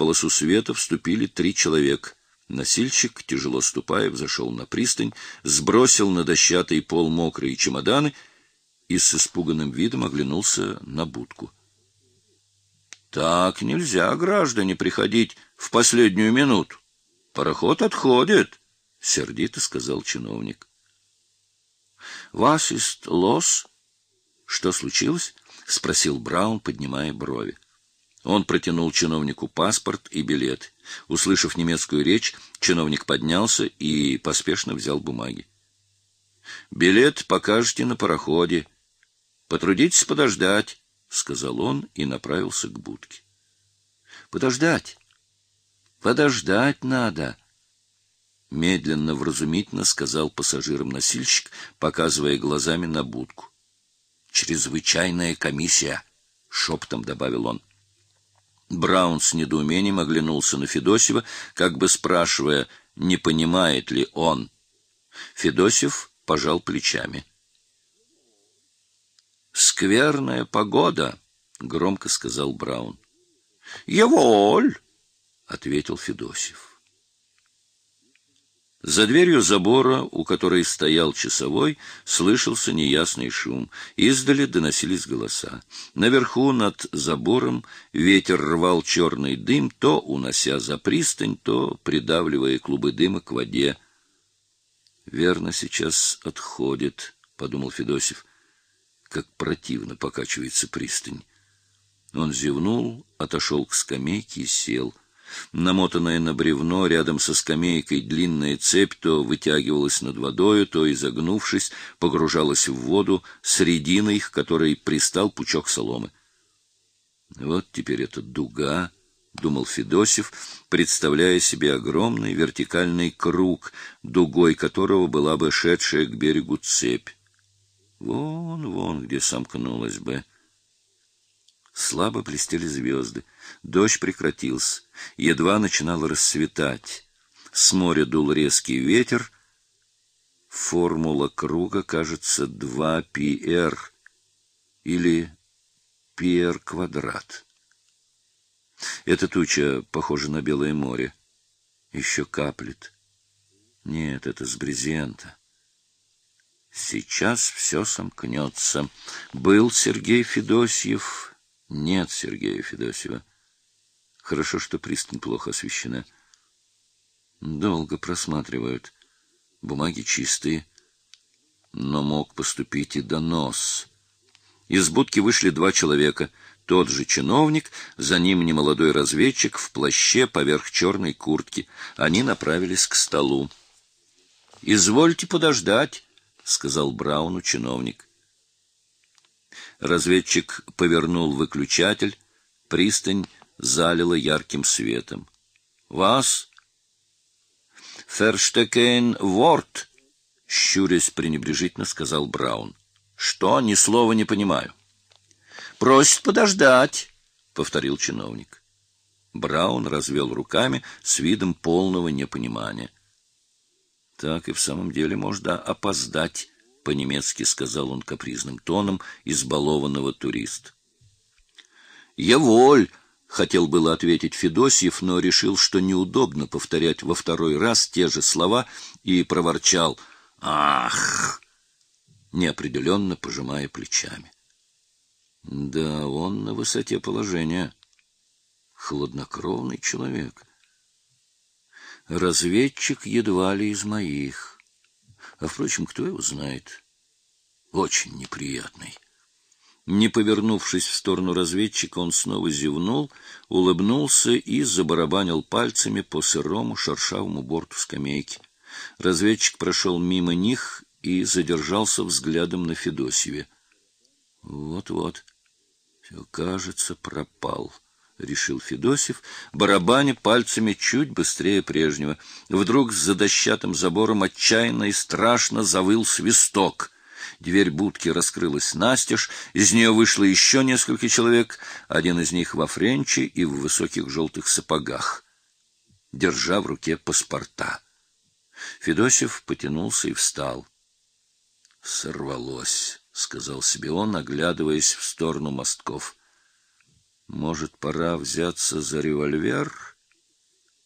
полосу света вступили три человека. Носильщик, тяжело ступая, взошел на пристань, сбросил на дощатый пол мокрые чемоданы и с испуганным видом оглянулся на будку. — Так нельзя, граждане, приходить в последнюю минуту. Пароход отходит, — сердито сказал чиновник. — Вас ist los? Что случилось? — спросил Браун, поднимая брови. Он протянул чиновнику паспорт и билет. Услышав немецкую речь, чиновник поднялся и поспешно взял бумаги. — Билет покажете на пароходе. Потрудитесь подождать, — сказал он и направился к будке. — Подождать? Подождать надо, — медленно, вразумительно сказал пассажирам-носильщик, показывая глазами на будку. — Чрезвычайная комиссия, — шепотом добавил он. Браун с недоумением оглянулся на Федосева, как бы спрашивая, не понимает ли он. Федосев пожал плечами. «Скверная погода», — громко сказал Браун. «Еволь», — ответил Федосев. За дверью забора, у которой стоял часовой, слышался неясный шум. Издали доносились голоса. Наверху над забором ветер рвал черный дым, то унося за пристань, то придавливая клубы дыма к воде. «Верно, сейчас отходит», — подумал Федосев. «Как противно покачивается пристань». Он зевнул, отошел к скамейке и сел — Намотанная на бревно рядом со скамейкой длинная цепь то вытягивалась над водою, то, изогнувшись, погружалась в воду, срединой к которой пристал пучок соломы. Вот теперь эта дуга, — думал Федосев, представляя себе огромный вертикальный круг, дугой которого была бы шедшая к берегу цепь. Вон, вон, где сомкнулась бы. Слабо блестели звезды. Дождь прекратился. Едва начинало рассветать. С моря дул резкий ветер. Формула круга, кажется, 2πr или πr квадрат. Эта туча похожа на белое море. Еще каплет. Нет, это с брезента. Сейчас все сомкнется. Был Сергей Федосьев нет Сергея Федосева. Хорошо, что пристань плохо освещена. Долго просматривают. Бумаги чистые. Но мог поступить и донос. Из будки вышли два человека. Тот же чиновник, за ним немолодой разведчик в плаще поверх черной куртки. Они направились к столу. — Извольте подождать, — сказал Брауну чиновник. Разведчик повернул выключатель, пристань залила ярким светом. «Вас?» «Ферштекен Ворт», — щурясь пренебрежительно сказал Браун. «Что? Ни слова не понимаю». «Просит подождать», — повторил чиновник. Браун развел руками с видом полного непонимания. Так и в самом деле можно опоздать — по-немецки сказал он капризным тоном избалованного туриста. «Я воль!» — хотел было ответить Федосьев, но решил, что неудобно повторять во второй раз те же слова, и проворчал «Ах!» неопределенно пожимая плечами. Да, он на высоте положения. Хладнокровный человек. Разведчик едва ли из моих. А, впрочем, кто его знает? Очень неприятный. Не повернувшись в сторону разведчика, он снова зевнул, улыбнулся и забарабанил пальцами по сырому шершавому борту скамейки. Разведчик прошел мимо них и задержался взглядом на Федосьеве. Вот-вот, все, кажется, пропал решил Федосев, барабаня пальцами чуть быстрее прежнего. Вдруг за дощатым забором отчаянно и страшно завыл свисток. Дверь будки раскрылась настежь, из нее вышло еще несколько человек, один из них во френче и в высоких желтых сапогах, держа в руке паспорта. Федосев потянулся и встал. «Сорвалось», — сказал себе он, оглядываясь в сторону мостков. Может, пора взяться за револьвер?